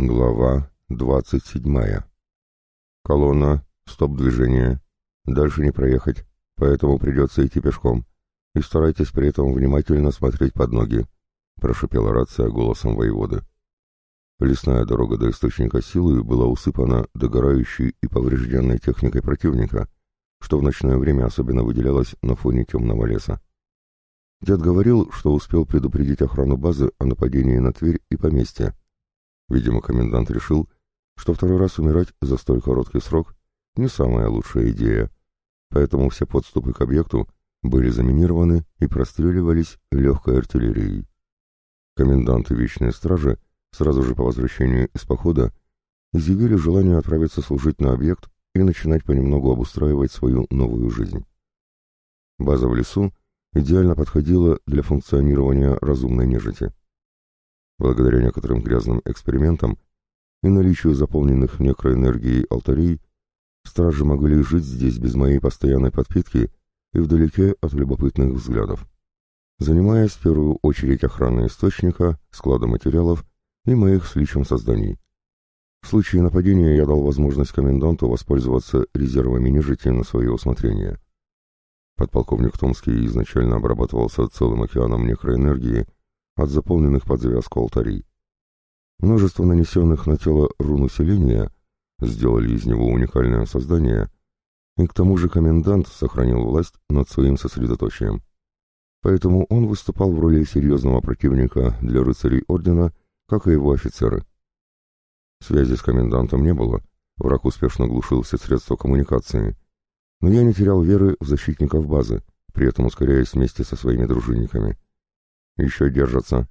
Глава двадцать седьмая. Колонна, стоп движение. Дальше не проехать, поэтому придется идти пешком. И старайтесь при этом внимательно смотреть под ноги, прошипела рация голосом воеводы. Лесная дорога до источника силы была усыпана догорающей и поврежденной техникой противника, что в ночное время особенно выделялось на фоне темного леса. Дед говорил, что успел предупредить охрану базы о нападении на Тверь и поместье, Видимо, комендант решил, что второй раз умирать за столь короткий срок не самая лучшая идея, поэтому все подступы к объекту были заминированы и простреливались легкой артиллерией. И Вечные Стражи сразу же по возвращению из похода изъявили желание отправиться служить на объект и начинать понемногу обустраивать свою новую жизнь. База в лесу идеально подходила для функционирования разумной нежити. Благодаря некоторым грязным экспериментам и наличию заполненных некроэнергией алтарей, стражи могли жить здесь без моей постоянной подпитки и вдалеке от любопытных взглядов, занимаясь в первую очередь охраной источника, склада материалов и моих с личем созданий. В случае нападения я дал возможность коменданту воспользоваться резервами нежити на свое усмотрение. Подполковник Томский изначально обрабатывался целым океаном некроэнергии, от заполненных под завязку алтарей. Множество нанесенных на тело рун усиления сделали из него уникальное создание, и к тому же комендант сохранил власть над своим сосредоточием. Поэтому он выступал в роли серьезного противника для рыцарей Ордена, как и его офицеры. Связи с комендантом не было, враг успешно глушил все средства коммуникации, но я не терял веры в защитников базы, при этом ускоряясь вместе со своими дружинниками. Еще держатся.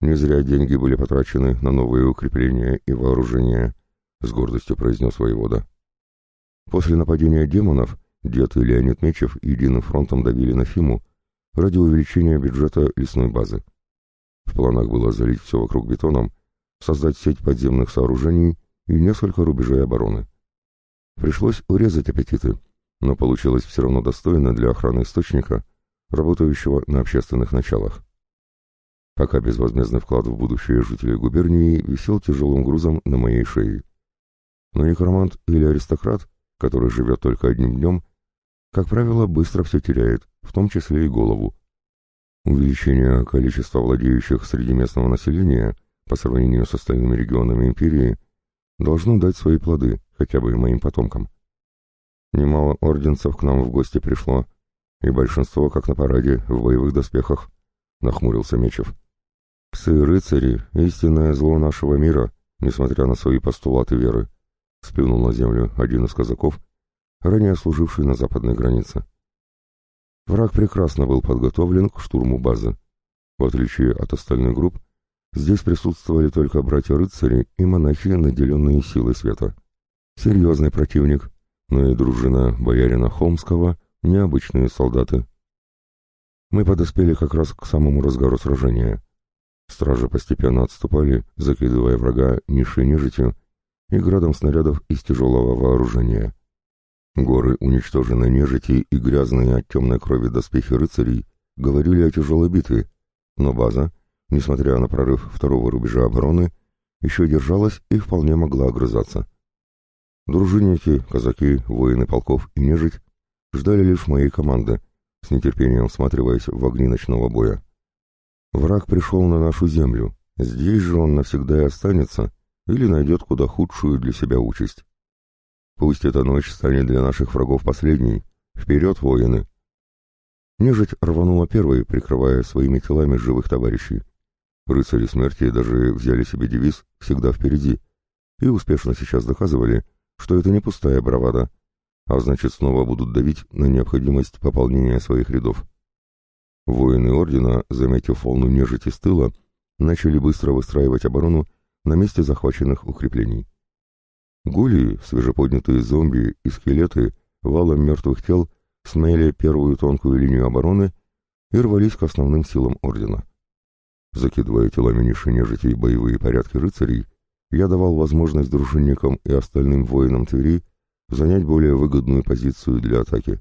Не зря деньги были потрачены на новые укрепления и вооружения, — с гордостью произнес воевода. После нападения демонов дед и Леонид Мечев единым фронтом давили на Фиму ради увеличения бюджета лесной базы. В планах было залить все вокруг бетоном, создать сеть подземных сооружений и несколько рубежей обороны. Пришлось урезать аппетиты, но получилось все равно достойно для охраны источника, работающего на общественных началах пока безвозмездный вклад в будущее жителей губернии висел тяжелым грузом на моей шее. Но некромант или аристократ, который живет только одним днем, как правило, быстро все теряет, в том числе и голову. Увеличение количества владеющих среди местного населения по сравнению с остальными регионами империи должно дать свои плоды, хотя бы и моим потомкам. Немало орденцев к нам в гости пришло, и большинство, как на параде, в боевых доспехах, — нахмурился Мечев. Псы-рыцари — истинное зло нашего мира, несмотря на свои постулаты веры, — сплюнул на землю один из казаков, ранее служивший на западной границе. Враг прекрасно был подготовлен к штурму базы. В отличие от остальных групп, здесь присутствовали только братья-рыцари и монахи, наделенные силой света. Серьезный противник, но и дружина боярина Холмского — необычные солдаты. Мы подоспели как раз к самому разгару сражения — Стражи постепенно отступали, закидывая врага нишей нежитью и градом снарядов из тяжелого вооружения. Горы уничтоженной нежити и грязные от темной крови доспехи рыцарей говорили о тяжелой битве, но база, несмотря на прорыв второго рубежа обороны, еще держалась и вполне могла огрызаться. Дружинники, казаки, воины полков и нежить ждали лишь моей команды, с нетерпением всматриваясь в огни ночного боя. Враг пришел на нашу землю. Здесь же он навсегда и останется, или найдет куда худшую для себя участь. Пусть эта ночь станет для наших врагов последней. Вперед, воины! Нежить рванула первой, прикрывая своими телами живых товарищей. Рыцари смерти даже взяли себе девиз «всегда впереди» и успешно сейчас доказывали, что это не пустая бравада, а значит снова будут давить на необходимость пополнения своих рядов. Воины Ордена, заметив волну нежити с тыла, начали быстро выстраивать оборону на месте захваченных укреплений. Гули, свежеподнятые зомби и скелеты валом мертвых тел смели первую тонкую линию обороны и рвались к основным силам Ордена. Закидывая телами ниши нежити и боевые порядки рыцарей, я давал возможность дружинникам и остальным воинам Твери занять более выгодную позицию для атаки.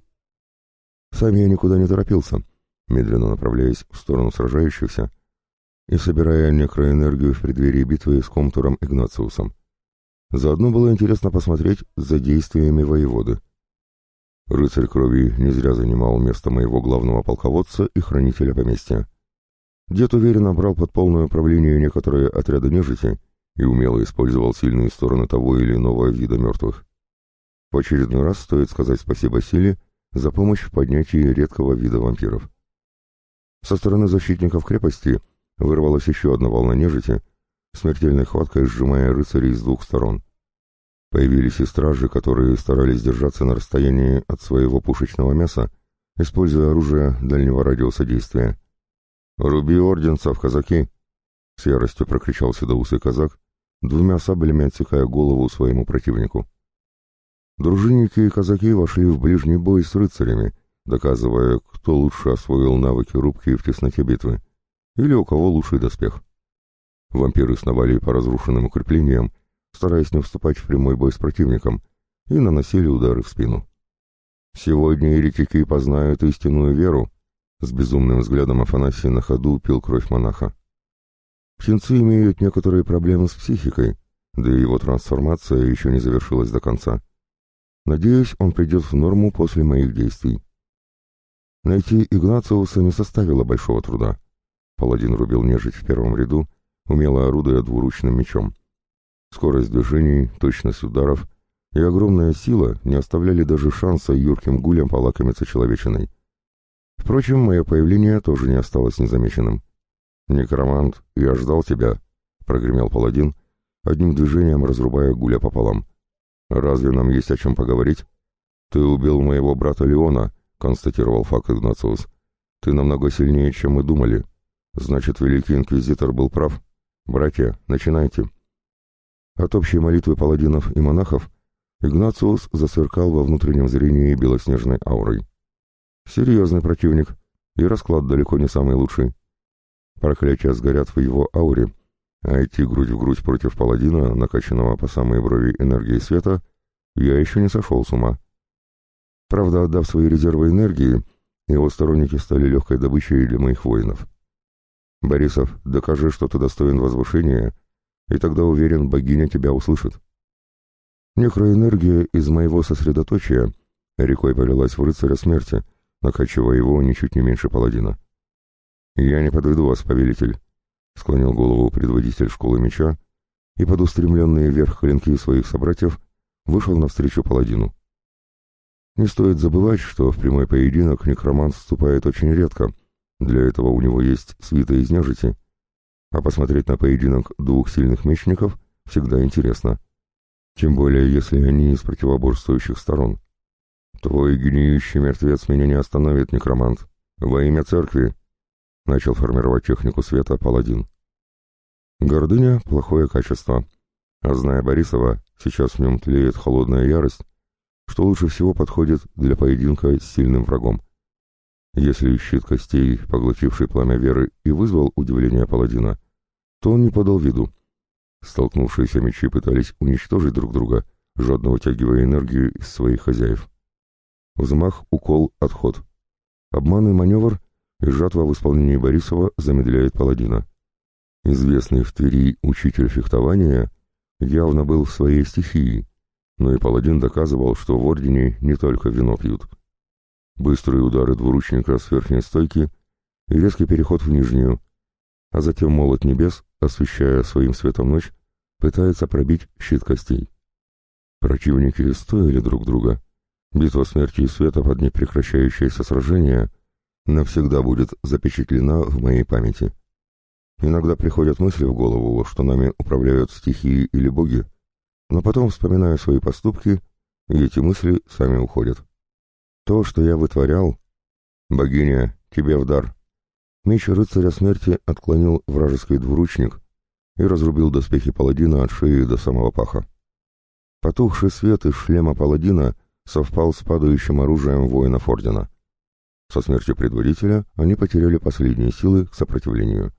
Сам я никуда не торопился — медленно направляясь в сторону сражающихся, и собирая некроэнергию в преддверии битвы с Комтуром Игнациусом. Заодно было интересно посмотреть за действиями воеводы. Рыцарь крови не зря занимал место моего главного полководца и хранителя поместья. Дед уверенно брал под полное управление некоторые отряды нежити и умело использовал сильные стороны того или иного вида мертвых. В очередной раз стоит сказать спасибо Силе за помощь в поднятии редкого вида вампиров. Со стороны защитников крепости вырвалась еще одна волна нежити, смертельной хваткой сжимая рыцарей с двух сторон. Появились и стражи, которые старались держаться на расстоянии от своего пушечного мяса, используя оружие дальнего радиуса действия. «Руби орденцев, казаки!» — с яростью прокричал седоусый казак, двумя саблями отсекая голову своему противнику. Дружинники и казаки вошли в ближний бой с рыцарями, доказывая, кто лучше освоил навыки рубки в тесноте битвы, или у кого лучший доспех. Вампиры сновали по разрушенным укреплениям, стараясь не вступать в прямой бой с противником, и наносили удары в спину. «Сегодня еретики познают истинную веру», с безумным взглядом Афанасий на ходу пил кровь монаха. Птенцы имеют некоторые проблемы с психикой, да и его трансформация еще не завершилась до конца. Надеюсь, он придет в норму после моих действий. Найти Игнациуса не составило большого труда. Паладин рубил нежить в первом ряду, умело орудуя двуручным мечом. Скорость движений, точность ударов и огромная сила не оставляли даже шанса юрким гулям полакомиться человечиной. Впрочем, мое появление тоже не осталось незамеченным. «Некромант, я ждал тебя», — прогремел паладин, одним движением разрубая гуля пополам. «Разве нам есть о чем поговорить?» «Ты убил моего брата Леона», — констатировал факт Игнациус. «Ты намного сильнее, чем мы думали. Значит, Великий Инквизитор был прав. Братья, начинайте». От общей молитвы паладинов и монахов Игнациус засверкал во внутреннем зрении белоснежной аурой. Серьезный противник, и расклад далеко не самый лучший. Проклятия сгорят в его ауре, а идти грудь в грудь против паладина, накачанного по самые брови энергии света, я еще не сошел с ума. Правда, отдав свои резервы энергии, его сторонники стали легкой добычей для моих воинов. «Борисов, докажи, что ты достоин возвышения, и тогда, уверен, богиня тебя услышит». Некроэнергия из моего сосредоточия рекой полилась в рыцаря смерти — накачивая его ничуть не меньше паладина. «Я не подведу вас, повелитель», — склонил голову предводитель школы меча и под устремленные вверх клинки своих собратьев вышел навстречу паладину. Не стоит забывать, что в прямой поединок некромант вступает очень редко, для этого у него есть свита из нежити, а посмотреть на поединок двух сильных мечников всегда интересно, тем более если они из противоборствующих сторон. «Твой гниющий мертвец меня не остановит, некромант. Во имя церкви!» — начал формировать технику света паладин. Гордыня — плохое качество. А зная Борисова, сейчас в нем тлеет холодная ярость, что лучше всего подходит для поединка с сильным врагом. Если щит костей, поглотивший пламя веры, и вызвал удивление паладина, то он не подал виду. Столкнувшиеся мечи пытались уничтожить друг друга, жадно вытягивая энергию из своих хозяев. Взмах, укол, отход. Обманный маневр и жатва в исполнении Борисова замедляет паладина. Известный в Твери учитель фехтования явно был в своей стихии, но и паладин доказывал, что в Ордене не только вино пьют. Быстрые удары двуручника с верхней стойки и резкий переход в нижнюю, а затем молот небес, освещая своим светом ночь, пытается пробить щит костей. Противники стоили друг друга, Битва смерти и света под непрекращающееся сражение навсегда будет запечатлена в моей памяти. Иногда приходят мысли в голову, что нами управляют стихии или боги, но потом вспоминаю свои поступки, и эти мысли сами уходят. То, что я вытворял... Богиня, тебе в дар. Меч рыцаря смерти отклонил вражеский двуручник и разрубил доспехи паладина от шеи до самого паха. Потухший свет из шлема паладина — совпал с падающим оружием воинов Ордена. Со смертью предводителя они потеряли последние силы к сопротивлению.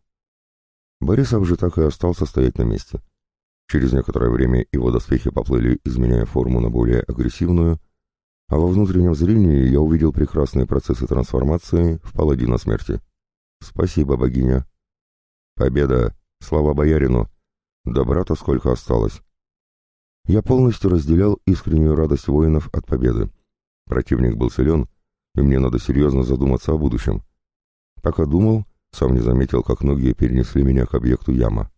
Борисов же так и остался стоять на месте. Через некоторое время его доспехи поплыли, изменяя форму на более агрессивную, а во внутреннем зрении я увидел прекрасные процессы трансформации в паладина смерти. Спасибо, богиня. Победа! Слава боярину! Добра-то сколько осталось!» Я полностью разделял искреннюю радость воинов от победы. Противник был силен, и мне надо серьезно задуматься о будущем. Пока думал, сам не заметил, как ноги перенесли меня к объекту яма.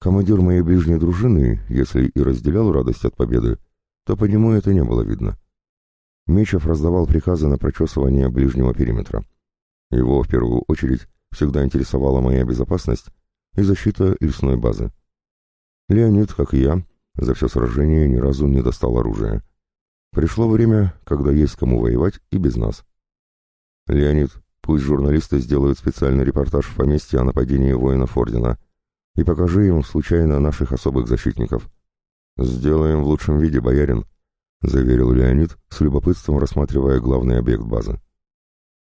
Командир моей ближней дружины, если и разделял радость от победы, то по нему это не было видно. Мечев раздавал приказы на прочесывание ближнего периметра. Его, в первую очередь, всегда интересовала моя безопасность и защита лесной базы. Леонид, как и я, за все сражение ни разу не достал оружия. Пришло время, когда есть кому воевать и без нас. Леонид, пусть журналисты сделают специальный репортаж в поместье о нападении воинов Ордена и покажи им случайно наших особых защитников. Сделаем в лучшем виде, боярин, — заверил Леонид, с любопытством рассматривая главный объект базы.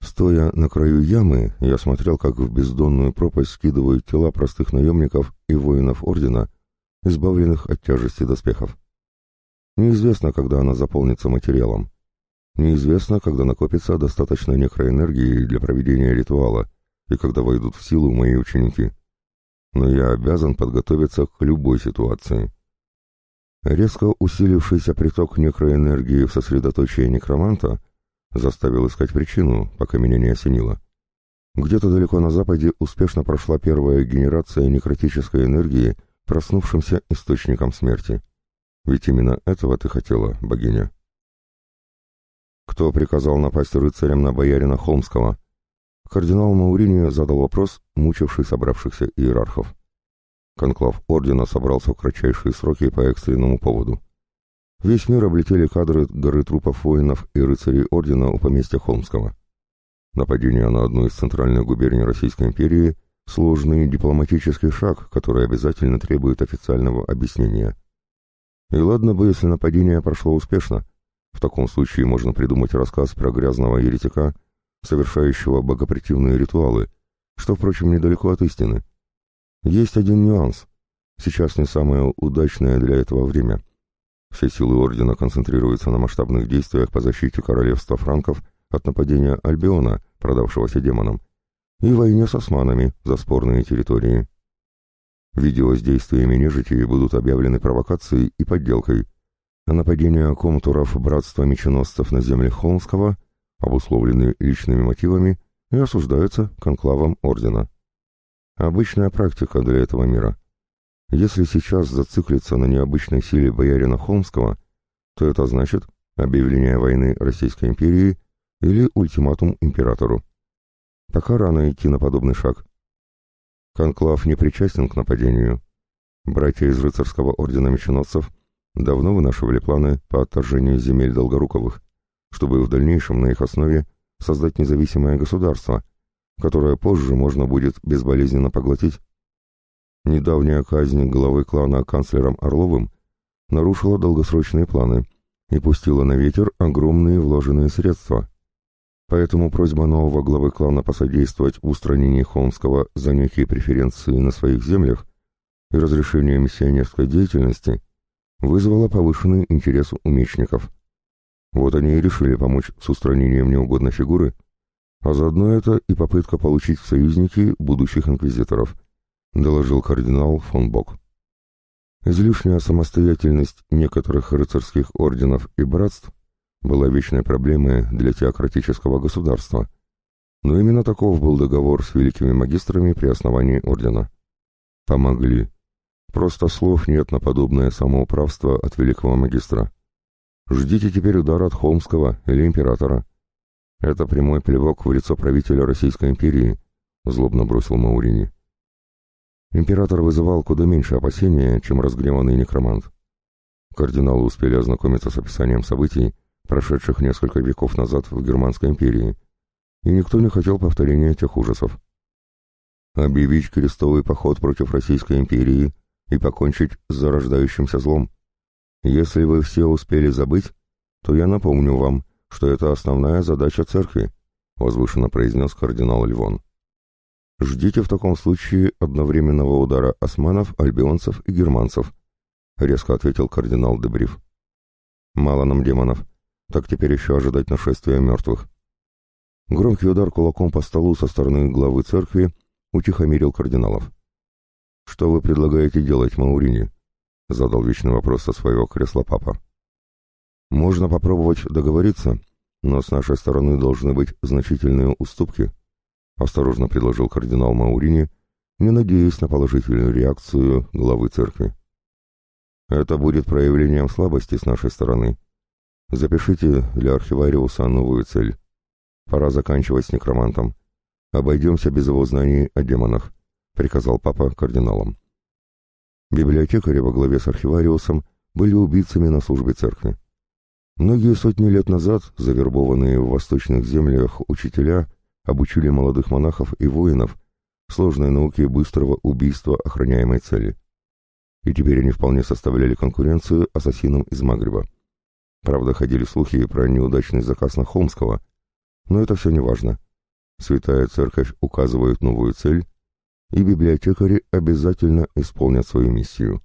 Стоя на краю ямы, я смотрел, как в бездонную пропасть скидывают тела простых наемников и воинов Ордена, избавленных от тяжести доспехов. Неизвестно, когда она заполнится материалом. Неизвестно, когда накопится достаточно некроэнергии для проведения ритуала и когда войдут в силу мои ученики. Но я обязан подготовиться к любой ситуации. Резко усилившийся приток некроэнергии в сосредоточие некроманта заставил искать причину, пока меня не осенило. Где-то далеко на западе успешно прошла первая генерация некротической энергии проснувшимся источником смерти. Ведь именно этого ты хотела, богиня. Кто приказал напасть рыцарям на боярина Холмского? Кардинал Маурини задал вопрос, мучивший собравшихся иерархов. Конклав ордена собрался в кратчайшие сроки по экстренному поводу. Весь мир облетели кадры горы трупов воинов и рыцарей ордена у поместья Холмского. Нападение на одну из центральных губерний Российской империи – сложный дипломатический шаг, который обязательно требует официального объяснения. И ладно бы, если нападение прошло успешно. В таком случае можно придумать рассказ про грязного еретика, совершающего богопритивные ритуалы, что, впрочем, недалеко от истины. Есть один нюанс. Сейчас не самое удачное для этого время. Все силы Ордена концентрируются на масштабных действиях по защите королевства франков от нападения Альбиона, продавшегося демонам, и войне с османами за спорные территории. Видео с действиями нежити будут объявлены провокацией и подделкой, а нападения комтуров братства меченосцев на земле Холмского обусловлены личными мотивами и осуждаются конклавом Ордена. Обычная практика для этого мира. Если сейчас зациклиться на необычной силе боярина Холмского, то это значит объявление войны Российской империи или ультиматум императору. Пока рано идти на подобный шаг. Конклав не причастен к нападению. Братья из рыцарского ордена меченосцев давно вынашивали планы по отторжению земель Долгоруковых, чтобы в дальнейшем на их основе создать независимое государство, которое позже можно будет безболезненно поглотить. Недавняя казнь главы клана канцлером Орловым нарушила долгосрочные планы и пустила на ветер огромные вложенные средства. Поэтому просьба нового главы клана посодействовать устранению Холмского за некие преференции на своих землях и разрешение миссионерской деятельности вызвала повышенный интерес у мечников. Вот они и решили помочь с устранением неугодной фигуры, а заодно это и попытка получить в союзники будущих инквизиторов, доложил кардинал фон Бок. Излишняя самостоятельность некоторых рыцарских орденов и братств была вечной проблемой для теократического государства, но именно таков был договор с великими магистрами при основании ордена. Помогли. Просто слов нет на подобное самоуправство от великого магистра. Ждите теперь удара от Холмского или императора. Это прямой плевок в лицо правителя Российской империи, злобно бросил Маурини. Император вызывал куда меньше опасения, чем разгневанный некромант. Кардиналы успели ознакомиться с описанием событий, прошедших несколько веков назад в Германской империи, и никто не хотел повторения тех ужасов. Объявить крестовый поход против Российской империи и покончить с зарождающимся злом. Если вы все успели забыть, то я напомню вам, что это основная задача церкви, возвышенно произнес кардинал Львон. Ждите в таком случае одновременного удара османов, альбионцев и германцев, резко ответил кардинал Дебриф. Мало нам демонов, так теперь еще ожидать нашествия мертвых. Громкий удар кулаком по столу со стороны главы церкви утихомирил кардиналов. «Что вы предлагаете делать, Маурини?» — задал вечный вопрос со своего кресла папа. «Можно попробовать договориться, но с нашей стороны должны быть значительные уступки», — осторожно предложил кардинал Маурини, не надеясь на положительную реакцию главы церкви. «Это будет проявлением слабости с нашей стороны. Запишите для архивариуса новую цель. Пора заканчивать с некромантом. Обойдемся без его знаний о демонах», — приказал папа кардиналам. Библиотекари во главе с архивариусом были убийцами на службе церкви. Многие сотни лет назад завербованные в восточных землях учителя обучили молодых монахов и воинов сложной науке быстрого убийства охраняемой цели. И теперь они вполне составляли конкуренцию ассасинам из Магриба. Правда, ходили слухи про неудачный заказ на Холмского, но это все не важно. Святая Церковь указывает новую цель, и библиотекари обязательно исполнят свою миссию.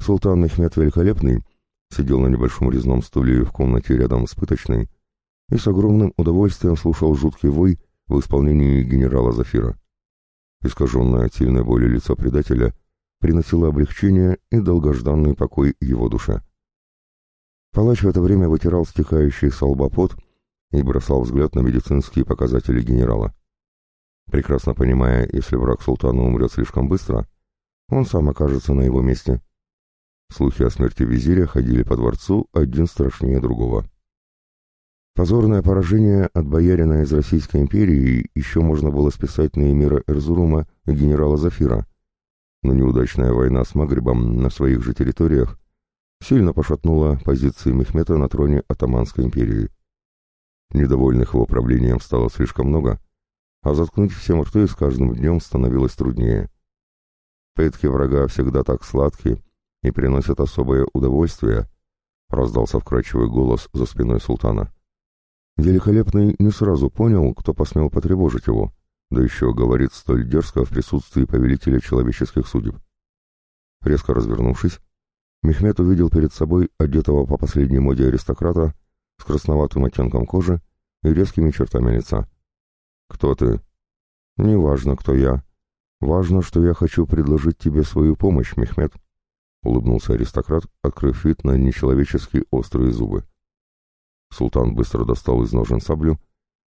Султан Мехмед Великолепный сидел на небольшом резном стуле в комнате рядом с пыточной и с огромным удовольствием слушал жуткий вой в исполнении генерала Зафира. Искаженное от сильной боли лицо предателя приносило облегчение и долгожданный покой его душе. Палач в это время вытирал стекающий с лба пот и бросал взгляд на медицинские показатели генерала. Прекрасно понимая, если враг султана умрет слишком быстро, он сам окажется на его месте. Слухи о смерти визиря ходили по дворцу один страшнее другого. Позорное поражение от боярина из Российской империи еще можно было списать на эмира Эрзурума и генерала Зафира, но неудачная война с Магрибом на своих же территориях сильно пошатнула позиции Мехмета на троне Атаманской империи. Недовольных его правлением стало слишком много, а заткнуть всем рты с каждым днем становилось труднее. Пытки врага всегда так сладкие и приносят особое удовольствие, раздался вкрадчивый голос за спиной султана. Великолепный не сразу понял, кто посмел потревожить его, да еще говорит столь дерзко в присутствии повелителя человеческих судеб. Резко развернувшись, Мехмед увидел перед собой одетого по последней моде аристократа с красноватым оттенком кожи и резкими чертами лица. «Кто ты?» «Не важно, кто я. Важно, что я хочу предложить тебе свою помощь, Мехмед», — улыбнулся аристократ, открыв вид на нечеловеческие острые зубы. Султан быстро достал из ножен саблю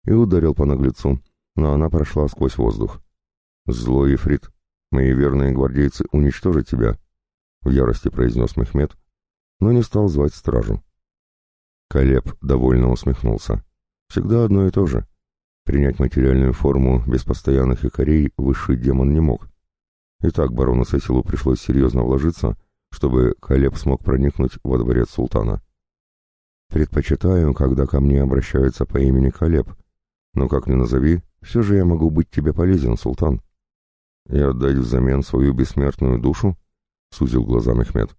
и ударил по наглецу, но она прошла сквозь воздух. «Злой Ефрит, мои верные гвардейцы уничтожат тебя», — в ярости произнес Мехмед, но не стал звать стражу. Колеб довольно усмехнулся. «Всегда одно и то же. Принять материальную форму без постоянных якорей высший демон не мог. Итак, барону Сесилу пришлось серьезно вложиться, чтобы Колеб смог проникнуть во дворец султана. Предпочитаю, когда ко мне обращаются по имени Колеб, но как ни назови, все же я могу быть тебе полезен, султан. И отдать взамен свою бессмертную душу? Сузил глаза Мехмед.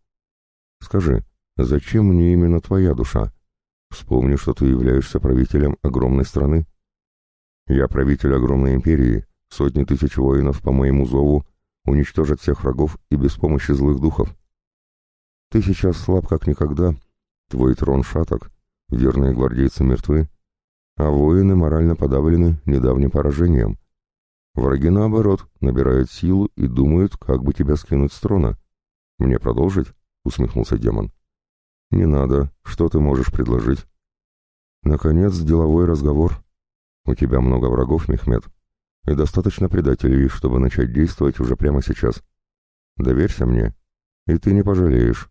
Скажи, зачем мне именно твоя душа? Вспомни, что ты являешься правителем огромной страны. Я правитель огромной империи, сотни тысяч воинов по моему зову уничтожат всех врагов и без помощи злых духов. Ты сейчас слаб как никогда, твой трон шаток, верные гвардейцы мертвы, а воины морально подавлены недавним поражением. Враги, наоборот, набирают силу и думают, как бы тебя скинуть с трона. Мне продолжить? — усмехнулся демон. «Не надо. Что ты можешь предложить?» «Наконец, деловой разговор. У тебя много врагов, Мехмед, и достаточно предателей, чтобы начать действовать уже прямо сейчас. Доверься мне, и ты не пожалеешь»,